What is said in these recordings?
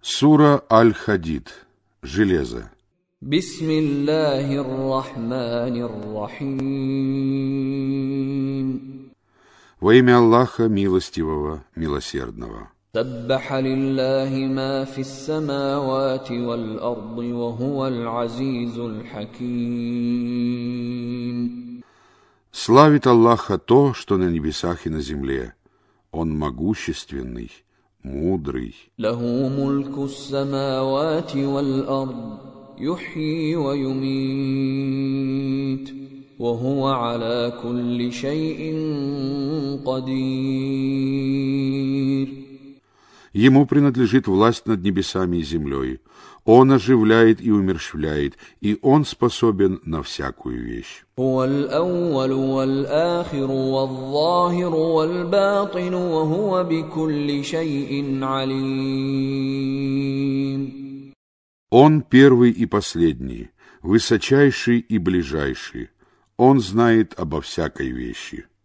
Сура Аль-Хадид. Железо. بسم الله الرحمن الرحيم Во имя Аллаха Милостивого, Милосердного. سبح لله ما في السماوات والأرض وهو العزيز الحكيم Славит Аллаха то, что на небесах и на земле. Он могущественный, مدري له ملك السماوات والأرض يحيي ويميت وهو على كل شيء قدير. Ему принадлежит власть над небесами и землей. Он оживляет и умерщвляет, и Он способен на всякую вещь. Он первый и последний, высочайший и ближайший. Он знает обо всякой вещи.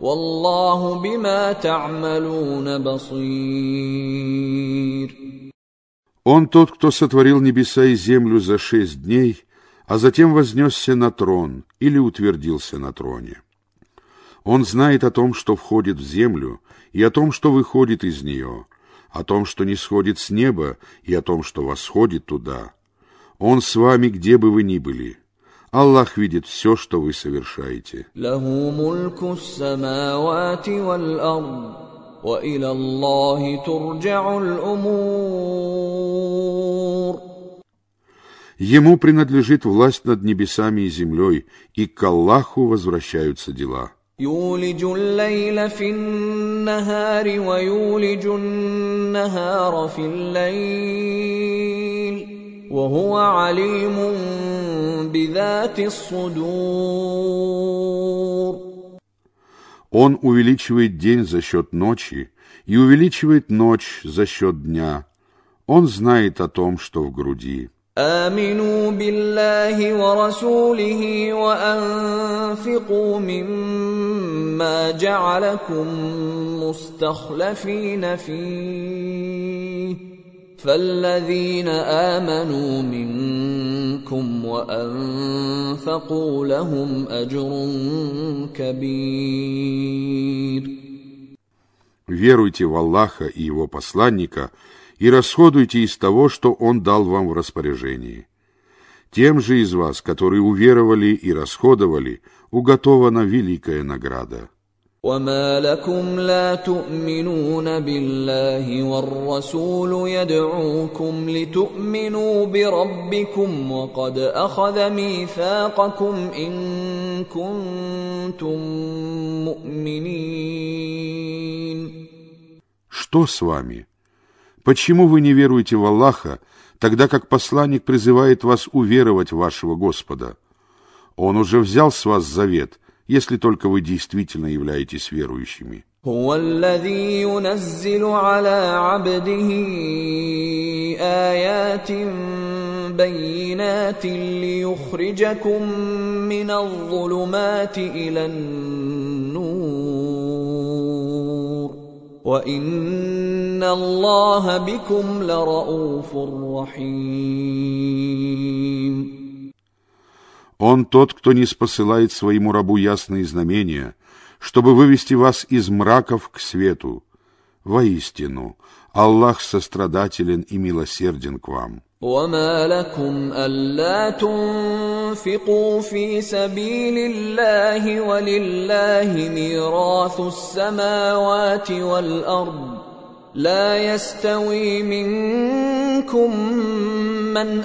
والله بما تعملون بصير Он тот, кто сотворил небеса и землю за шесть дней, а затем вознесся на трон или утвердился на троне. Он знает о том, что входит в землю, и о том, что выходит из нее, о том, что не сходит с неба, и о том, что восходит туда. Он с вами, где бы вы ни были. Аллах видит все, что вы совершаете. له ملك السماوات والأرض وإلى الله ترجع الأمور Ему принадлежит власть над небесами и землей, и к Аллаху возвращаются дела. يولج الليل في النهار ويولج النهار في الليل وهو عليم بذات الصدور Он увеличивает день за счет ночи и увеличивает ночь за счет дня. Он знает о том, что в груди. آمنوا بالله ورسوله وأنفقوا مما جعلكم مستخلفين فيه فالذين آمنوا منكم وأنفقوا لهم أجر كبير Веруйте в Аллаха и Его посланника и расходуйте из того, что Он дал вам в распоряжении. Тем же из вас, которые уверовали и расходовали, уготована великая награда. وما لكم لا تؤمنون بالله والرسول يدعوكم لتؤمنوا بربكم وقد اخذ ميثاقكم ان كنتم مؤمنين Что с вами? Почему вы не веруете в Аллаха, тогда как посланник призывает вас уверовать в вашего Господа? Он уже взял с вас завет, если только вы действительно являетесь верующими. هو الذي ينزل على عبده ايات بينات ليخرجكم من الظلمات الى النور وان الله بكم لرءوف رحيم Он тот, кто не спосылает своему рабу ясные знамения, чтобы вывести вас из мраков к свету. Воистину, Аллах сострадателен и милосерден к вам. وما لكم الا تنفقوا في سبيل الله ولله ميراث السماوات والارض لا يستوي منكم من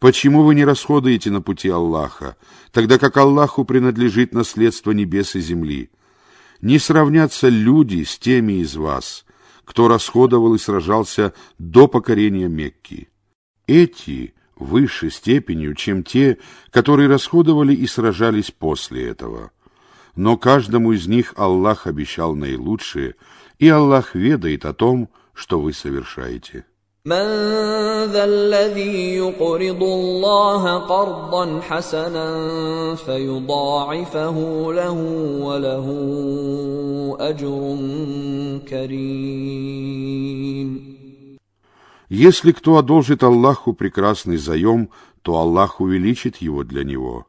Почему вы не расходуете на пути Аллаха, тогда как Аллаху принадлежит наследство небес и земли? Не сравнятся люди с теми из вас, кто расходовал и сражался до покорения Мекки. Эти выше степенью, чем те, которые расходовали и сражались после этого. Но каждому из них Аллах обещал наилучшее, и Аллах ведает о том, что вы совершаете. من ذا الذي يقرض الله قرضا حسنا فيضاعفه له وله اجر كريم Если кто одолжит Аллаху прекрасный заем, то Аллах увеличит его для него.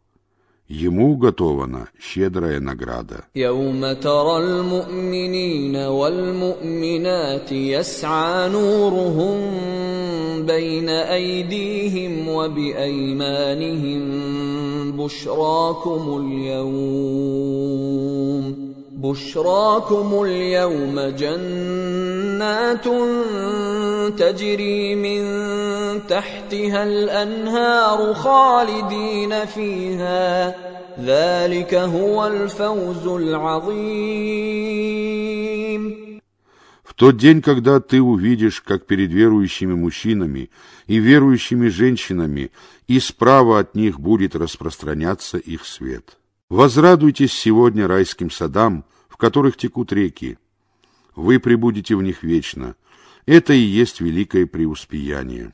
Ему уготована щедрая награда. يوم ترى المؤمنين والمؤمنات يسعى نورهم بين أيديهم وبأيمانهم بشراكم اليوم بشراكم اليوم جنات تجري من تحتها الانهار خالدين فيها ذلك هو الفوز العظيم В тот день, когда ты увидишь, как перед верующими мужчинами и верующими женщинами и справа от них будет распространяться их свет. Возрадуйтесь сегодня райским садам, в которых текут реки. Вы пребудете в них вечно. Это и есть великое преуспеяние.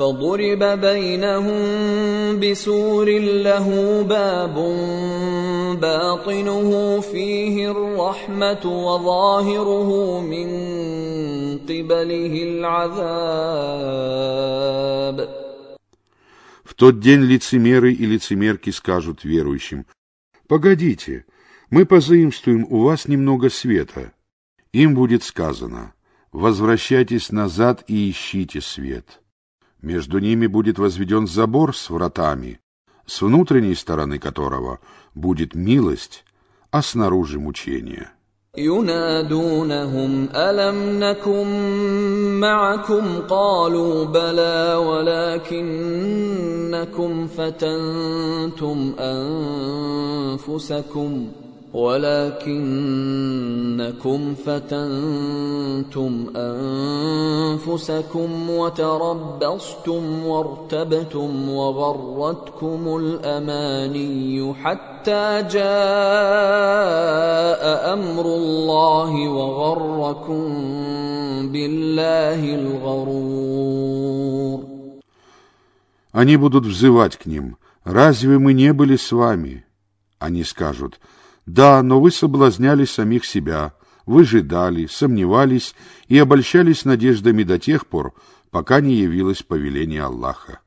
فضرب بينهم بسور له باب باطنه فيه الرحمه وظاهره من قبله العذاب В тот день лицемеры и лицемерки скажут верующим, «Погодите, мы позаимствуем у вас немного света». Им будет сказано, «Возвращайтесь назад и ищите свет». Между ними будет возведен забор с вратами, с внутренней стороны которого будет милость, а снаружи мучение. ينادونهم ألم نكن معكم قالوا بلى ولكنكم فتنتم أنفسكم ولكنكم فتنتم انفسكم وتربصتم وارتبتم وغرتكم الاماني حتى جاء امر الله وغركم بالله الغرور Они будут взывать к ним, «Разве мы не были с вами?» Они скажут, Да, но вы соблазняли самих себя, выжидали, сомневались и обольщались надеждами до тех пор, пока не явилось повеление Аллаха.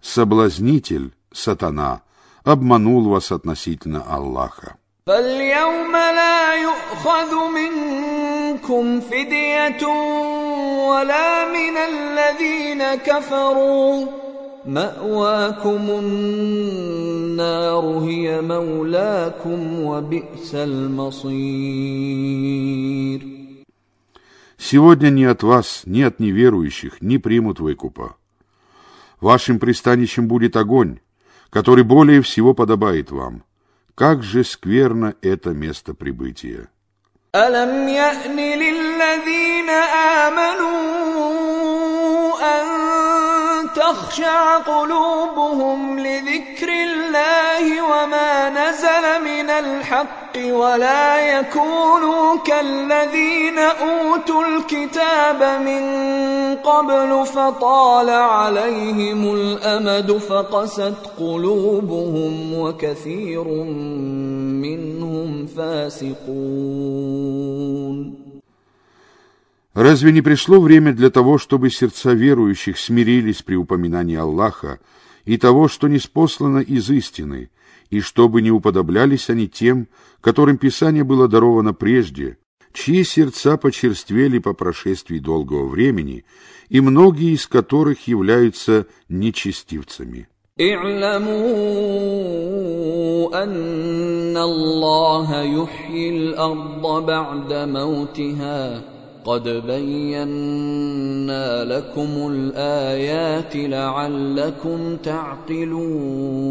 Соблазнитель, сатана, обманул вас относительно Аллаха. فاليوم لا يؤخذ منكم فدية ولا من الذين كفروا مأواكم النار هي مولاكم وبئس المصير Сегодня ни от вас, ни от неверующих не примут выкупа. Вашим пристанищем будет огонь, который более всего подобает вам. Как же скверно это место прибытия! ألم يأن للذين آمنوا أن تخشع قلوبهم لذكر الله بالله وما نزل من الحق ولا يكونوا كالذين أوتوا الكتاب من قبل فطال عليهم الأمد فقست قلوبهم وكثير منهم فاسقون Разве не пришло время для того, чтобы сердца верующих смирились при упоминании Аллаха и того, что не спослано из истины, и чтобы не уподоблялись они тем, которым Писание было даровано прежде, чьи сердца почерствели по прошествии долгого времени, и многие из которых являются нечестивцами. اعلموا أن الله يحيي الأرض بعد موتها قد بينا لكم الآيات لعلكم تعقلون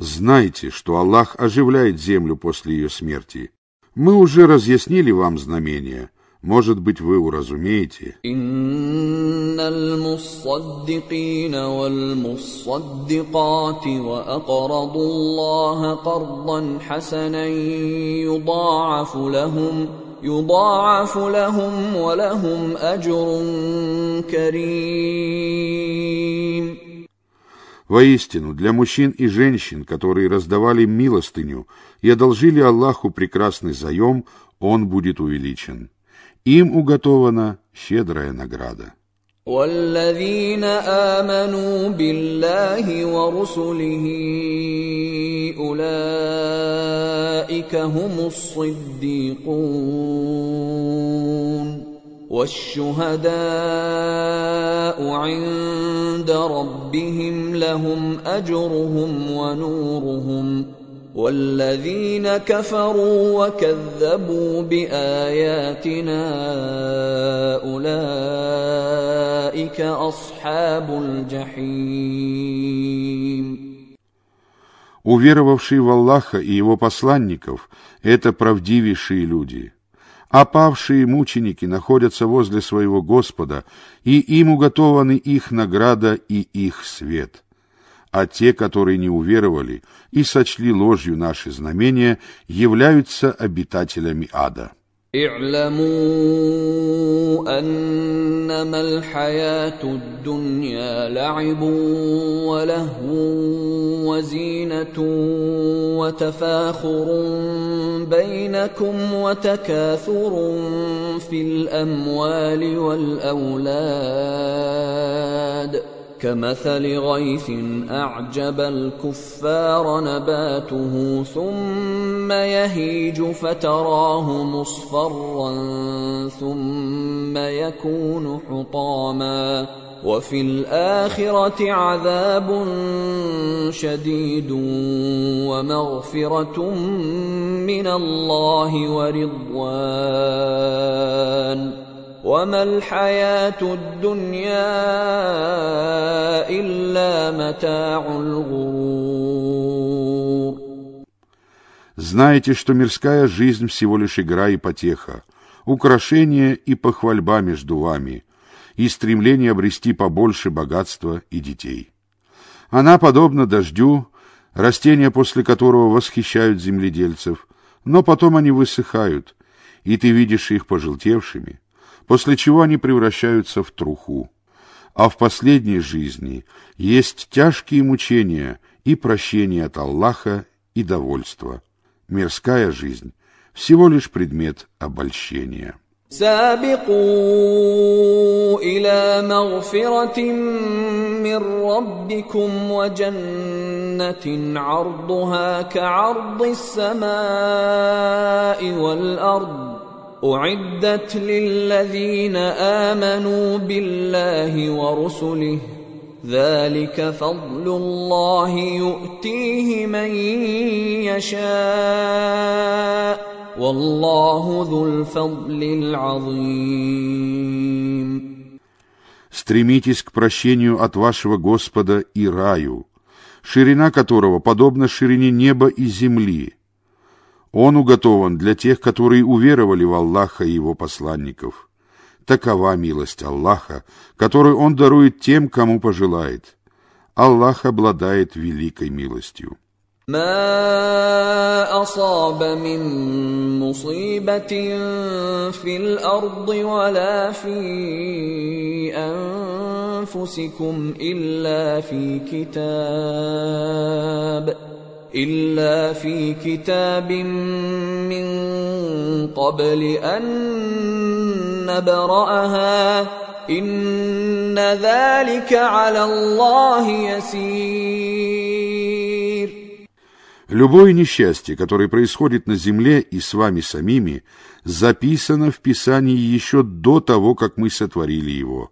Знайте, что Аллах оживляет землю после ее смерти. Мы уже разъяснили вам знамения. Может быть, вы уразумеете. إن المصدقين والمصدقات وأقرضوا الله قرضا حسنا يضاعف لهم يضاعف لهم ولهم أجر كريم Воистину, для мужчин и женщин, которые раздавали милостыню и одолжили Аллаху прекрасный заем, он будет увеличен. Им уготована щедрая награда. والذين آمنوا بالله ورسله أولئك هم الصديقون والشهداء عند ربهم لهم أجرهم ونورهم والذين كفروا وكذبوا بآياتنا أولئك أصحاب الجحيم Уверовавшие в Аллаха и Его посланников – это правдивейшие люди. А павшие мученики находятся возле своего Господа, и им уготованы их награда и их свет. А те, которые не уверовали и сочли ложью наши знамения, являются обитателями ада. اعلموا انما الحياه الدنيا لعب ولهو وزينه وتفاخر بينكم وتكاثر في الاموال والاولاد كمثل غيث أعجب الكفار نباته ثم يهيج فتراه مصفرا ثم يكون حطاما وفي الآخرة عذاب شديد ومغفرة من الله ورضوان وما الحياة الدنيا إلا متاع الغرور Знаете, что мирская жизнь всего лишь игра и потеха, украшение и похвальба между вами, и стремление обрести побольше богатства и детей. Она подобна дождю, растения после которого восхищают земледельцев, но потом они высыхают, и ты видишь их пожелтевшими, после чего они превращаются в труху. А в последней жизни есть тяжкие мучения и прощение от Аллаха и довольство. Мирская жизнь всего лишь предмет обольщения. سابقوا إلى مغفرة من ربكم وجنة عرضها كعرض السماء والأرض أعدت للذين آمنوا بالله ورسله ذلك فضل الله يؤتيه من يشاء والله ذو الفضل العظيم Стремитесь к прощению от вашего Господа и раю, ширина которого подобна ширине неба и земли, Он уготован для тех, которые уверовали в Аллаха и Его посланников. Такова милость Аллаха, которую Он дарует тем, кому пожелает. Аллах обладает великой милостью. ما اصاب من مصيبه في الارض ولا في انفسكم الا في كتاب الا في كتاب من قبل ان نبراها ان ذلك على الله يسير Любое несчастье, которое происходит на земле и с вами самими, записано в Писании еще до того, как мы сотворили его.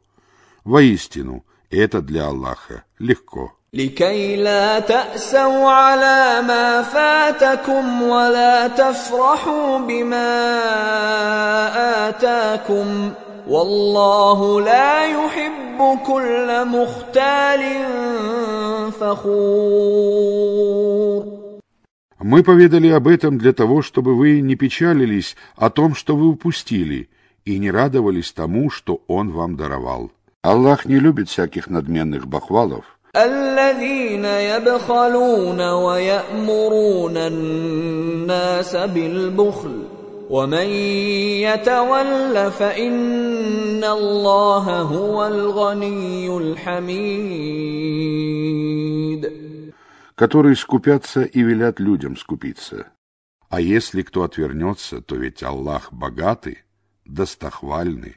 Воистину, это для Аллаха легко. لكي لا تأسوا على ما فاتكم ولا تفرحوا بما آتاكم والله لا يحب كل مختال فخور Мы поведали об этом для того, чтобы вы не печалились о том, что вы упустили, и не радовались тому, что Он вам даровал. Аллах не любит всяких надменных бахвалов. الذين يبخلون ويأمرون الناس بالبخل ومن يتول فإن الله هو الغني الحميد которые скупятся и велят людям скупиться. А если кто отвернется, то ведь Аллах богатый, достохвальный.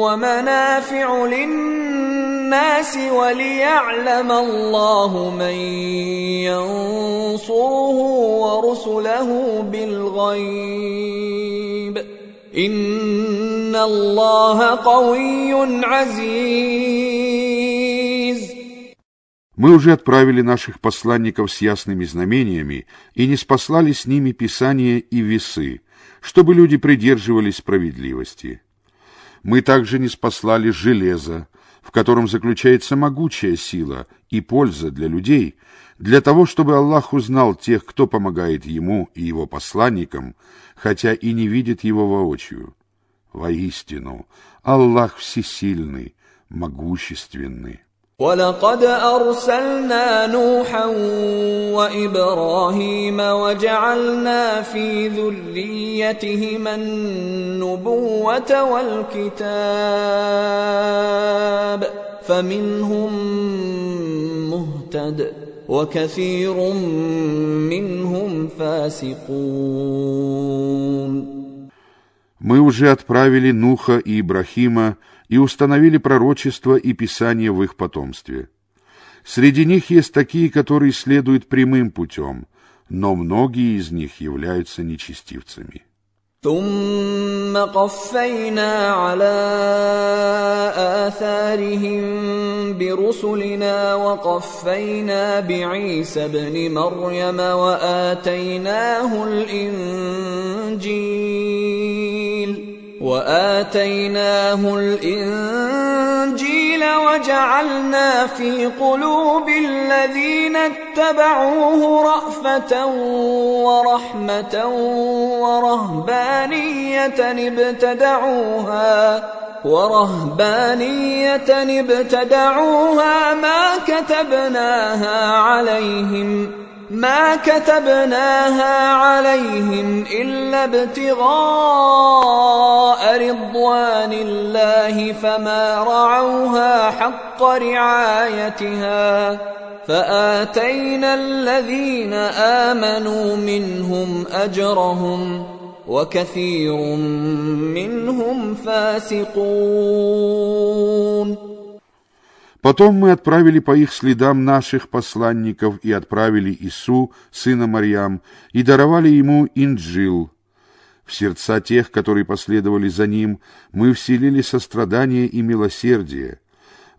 ومنافع للناس وليعلم الله من ينصره ورسله بالغيب. إن الله قوي عزيز. Мы уже отправили наших посланников с ясными знамениями и не спаслали с ними Писание и весы, чтобы люди придерживались справедливости. Мы также не спаслали железо, в котором заключается могучая сила и польза для людей, для того, чтобы Аллах узнал тех, кто помогает Ему и Его посланникам, хотя и не видит Его воочию. Воистину, Аллах всесильный, могущественный. ولقد ارسلنا نوحا وابراهيم وجعلنا في ذريتهما النبوه والكتاب فمنهم مهتد وكثير منهم فاسقون Мы уже отправили Нуха и Ибрахима и установили пророчество и писание в их потомстве. Среди них есть такие, которые следуют прямым путем, но многие из них являются нечестивцами. ثم قفينا على آثارهم برسلنا وقفينا بعيسى ابن مريم وآتيناه الإنجيل وآتيناه الإنجيل وجعلنا في قلوب الذين اتبعوه رأفة ورحمة ورهبانية ابتدعوها ورهبانية ابتدعوها ما كتبناها عليهم ما كتبناها عليهم إلا ابتغاء رضوان الله فما رعوها حق رعايتها فآتينا الذين آمنوا منهم أجرهم وكثير منهم فاسقون Потом мы отправили по их следам наших посланников и отправили Ису, сына Марьям, и даровали ему инджил. В сердца тех, которые последовали за ним, мы вселили сострадание и милосердие.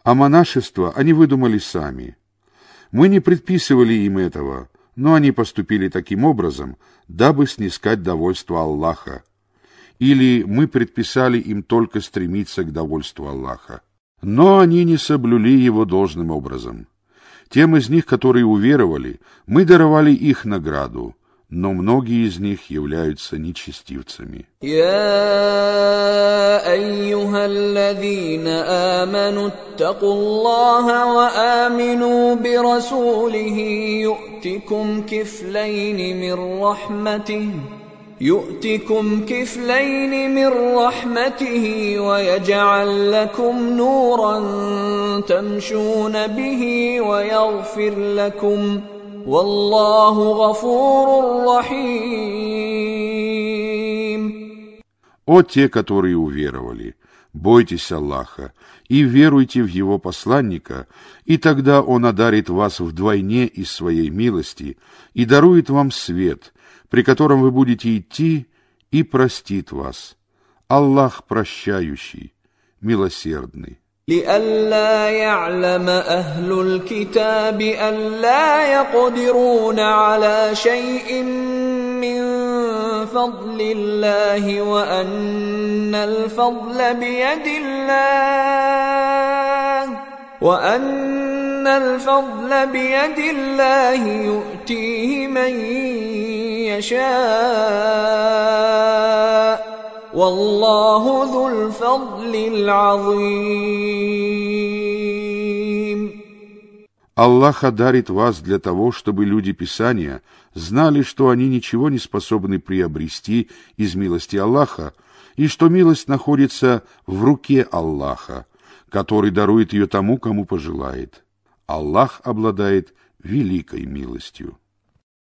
А монашество они выдумали сами. Мы не предписывали им этого, но они поступили таким образом, дабы снискать довольство Аллаха. Или мы предписали им только стремиться к довольству Аллаха. Но они не соблюли его должным образом. Тем из них, которые уверовали, мы даровали их награду, но многие из них являются нечестивцами. Я айюхаллазина аману аттакуллаха ва амину би расулихи ю'тикум кифлейни мир рахматихи يؤتكم كفلين من رحمته ويجعل لكم نورا تمشون به ويغفر لكم والله غفور رحيم О те, которые уверовали, бойтесь Аллаха и веруйте в Его посланника, и тогда Он одарит вас вдвойне из своей милости и дарует вам свет, при котором вы будете идти, и простит вас. Аллах прощающий, милосердный. لئلا يعلم اهل الكتاب الا يقدرون على شيء من فضل الله وان الفضل بيد الله وان الفضل بيد الله يؤتيه من يشاء والله ذو الفضل العظيم Аллах одарит вас для того, чтобы люди Писания знали, что они ничего не способны приобрести из милости Аллаха, и что милость находится в руке Аллаха, который дарует ее тому, кому пожелает. Аллах обладает великой милостью.